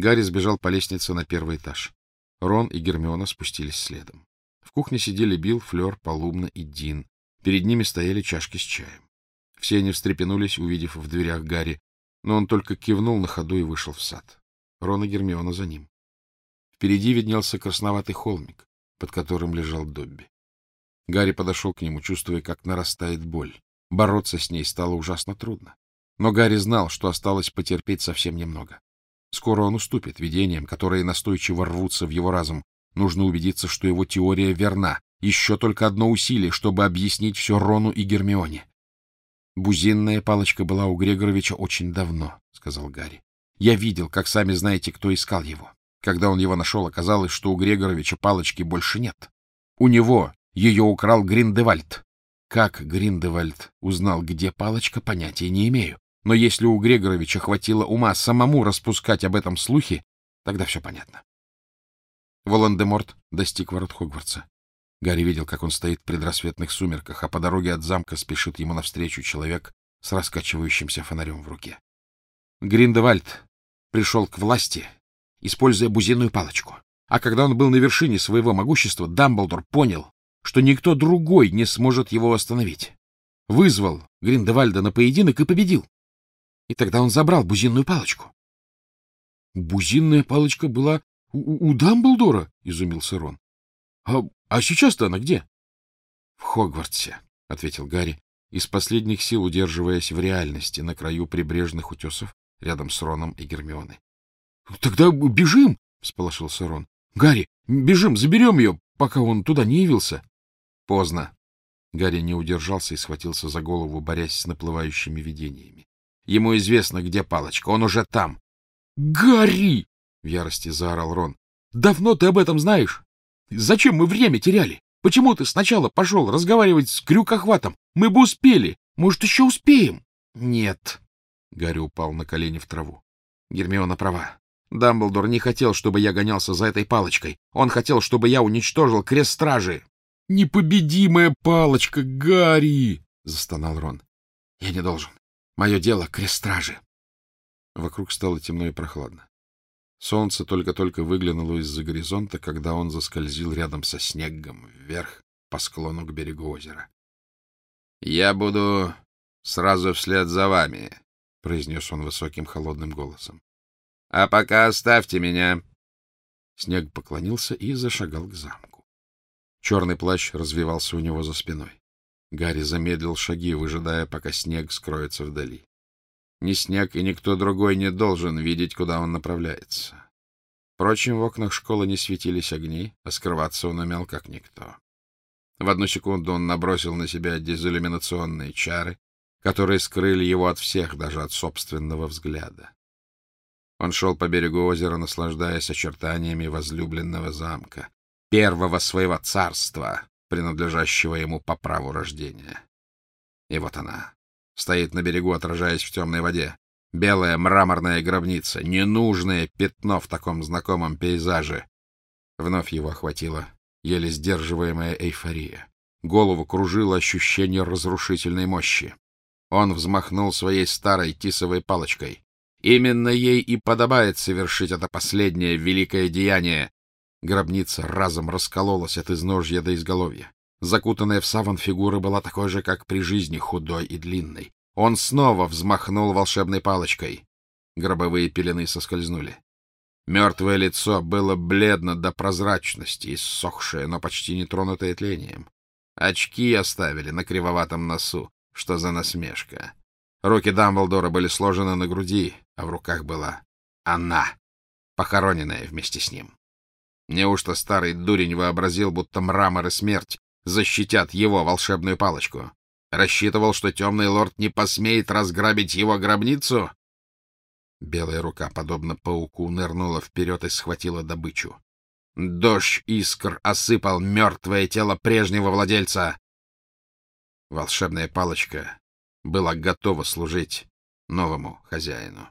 Гарри сбежал по лестнице на первый этаж. Рон и Гермиона спустились следом. В кухне сидели Билл, Флёр, Полумна и Дин. Перед ними стояли чашки с чаем. Все они встрепенулись, увидев в дверях Гарри, но он только кивнул на ходу и вышел в сад. Рон и Гермиона за ним. Впереди виднелся красноватый холмик, под которым лежал Добби. Гарри подошел к нему, чувствуя, как нарастает боль. Бороться с ней стало ужасно трудно. Но Гарри знал, что осталось потерпеть совсем немного. Скоро он уступит видениям, которые настойчиво рвутся в его разум. Нужно убедиться, что его теория верна. Еще только одно усилие, чтобы объяснить все Рону и Гермионе. Бузинная палочка была у Грегоровича очень давно, — сказал Гарри. Я видел, как сами знаете, кто искал его. Когда он его нашел, оказалось, что у Грегоровича палочки больше нет. У него ее украл Гриндевальд. Как Гриндевальд узнал, где палочка, понятия не имею. Но если у Грегоровича хватило ума самому распускать об этом слухи, тогда все понятно. Волан-де-Морт достиг ворот Хогвартса. Гарри видел, как он стоит в предрассветных сумерках, а по дороге от замка спешит ему навстречу человек с раскачивающимся фонарем в руке. Гриндевальд пришел к власти, используя бузинную палочку. А когда он был на вершине своего могущества, Дамблдор понял, что никто другой не сможет его остановить. Вызвал Гриндевальда на поединок и победил. И тогда он забрал бузинную палочку. — Бузинная палочка была у, у Дамблдора? — изумился Рон. — А, а сейчас-то она где? — В Хогвартсе, — ответил Гарри, из последних сил удерживаясь в реальности на краю прибрежных утесов рядом с Роном и Гермионой. — Тогда бежим! — всполошился Рон. — Гарри, бежим, заберем ее, пока он туда не явился. — Поздно. Гарри не удержался и схватился за голову, борясь с наплывающими видениями. Ему известно, где палочка, он уже там. — Гарри! — в ярости заорал Рон. — Давно ты об этом знаешь? Зачем мы время теряли? Почему ты сначала пошел разговаривать с крюкохватом? Мы бы успели. Может, еще успеем? — Нет. Гарри упал на колени в траву. Гермиона права. Дамблдор не хотел, чтобы я гонялся за этой палочкой. Он хотел, чтобы я уничтожил крест стражи. — Непобедимая палочка, Гарри! — застонал Рон. — Я не должен. Мое дело — крест стражи. Вокруг стало темно и прохладно. Солнце только-только выглянуло из-за горизонта, когда он заскользил рядом со снегом вверх по склону к берегу озера. — Я буду сразу вслед за вами, — произнес он высоким холодным голосом. — А пока оставьте меня. Снег поклонился и зашагал к замку. Черный плащ развивался у него за спиной. Гарри замедлил шаги, выжидая, пока снег скроется вдали. Ни снег и никто другой не должен видеть, куда он направляется. Впрочем, в окнах школы не светились огни, а скрываться он умел как никто. В одну секунду он набросил на себя дезиллюминационные чары, которые скрыли его от всех, даже от собственного взгляда. Он шел по берегу озера, наслаждаясь очертаниями возлюбленного замка, первого своего царства, принадлежащего ему по праву рождения. И вот она стоит на берегу, отражаясь в темной воде. Белая мраморная гробница, ненужное пятно в таком знакомом пейзаже. Вновь его охватила еле сдерживаемая эйфория. Голову кружило ощущение разрушительной мощи. Он взмахнул своей старой тисовой палочкой. Именно ей и подобает совершить это последнее великое деяние. Гробница разом раскололась от изножья до изголовья. Закутанная в саван фигура была такой же, как при жизни, худой и длинной. Он снова взмахнул волшебной палочкой. Гробовые пелены соскользнули. Мертвое лицо было бледно до прозрачности, иссохшее, но почти не тронутое тлением. Очки оставили на кривоватом носу. Что за насмешка? Руки Дамблдора были сложены на груди, а в руках была она, похороненная вместе с ним. Неужто старый дурень вообразил, будто мрамор и смерть защитят его волшебную палочку? Рассчитывал, что темный лорд не посмеет разграбить его гробницу? Белая рука, подобно пауку, нырнула вперед и схватила добычу. Дождь искр осыпал мертвое тело прежнего владельца. Волшебная палочка была готова служить новому хозяину.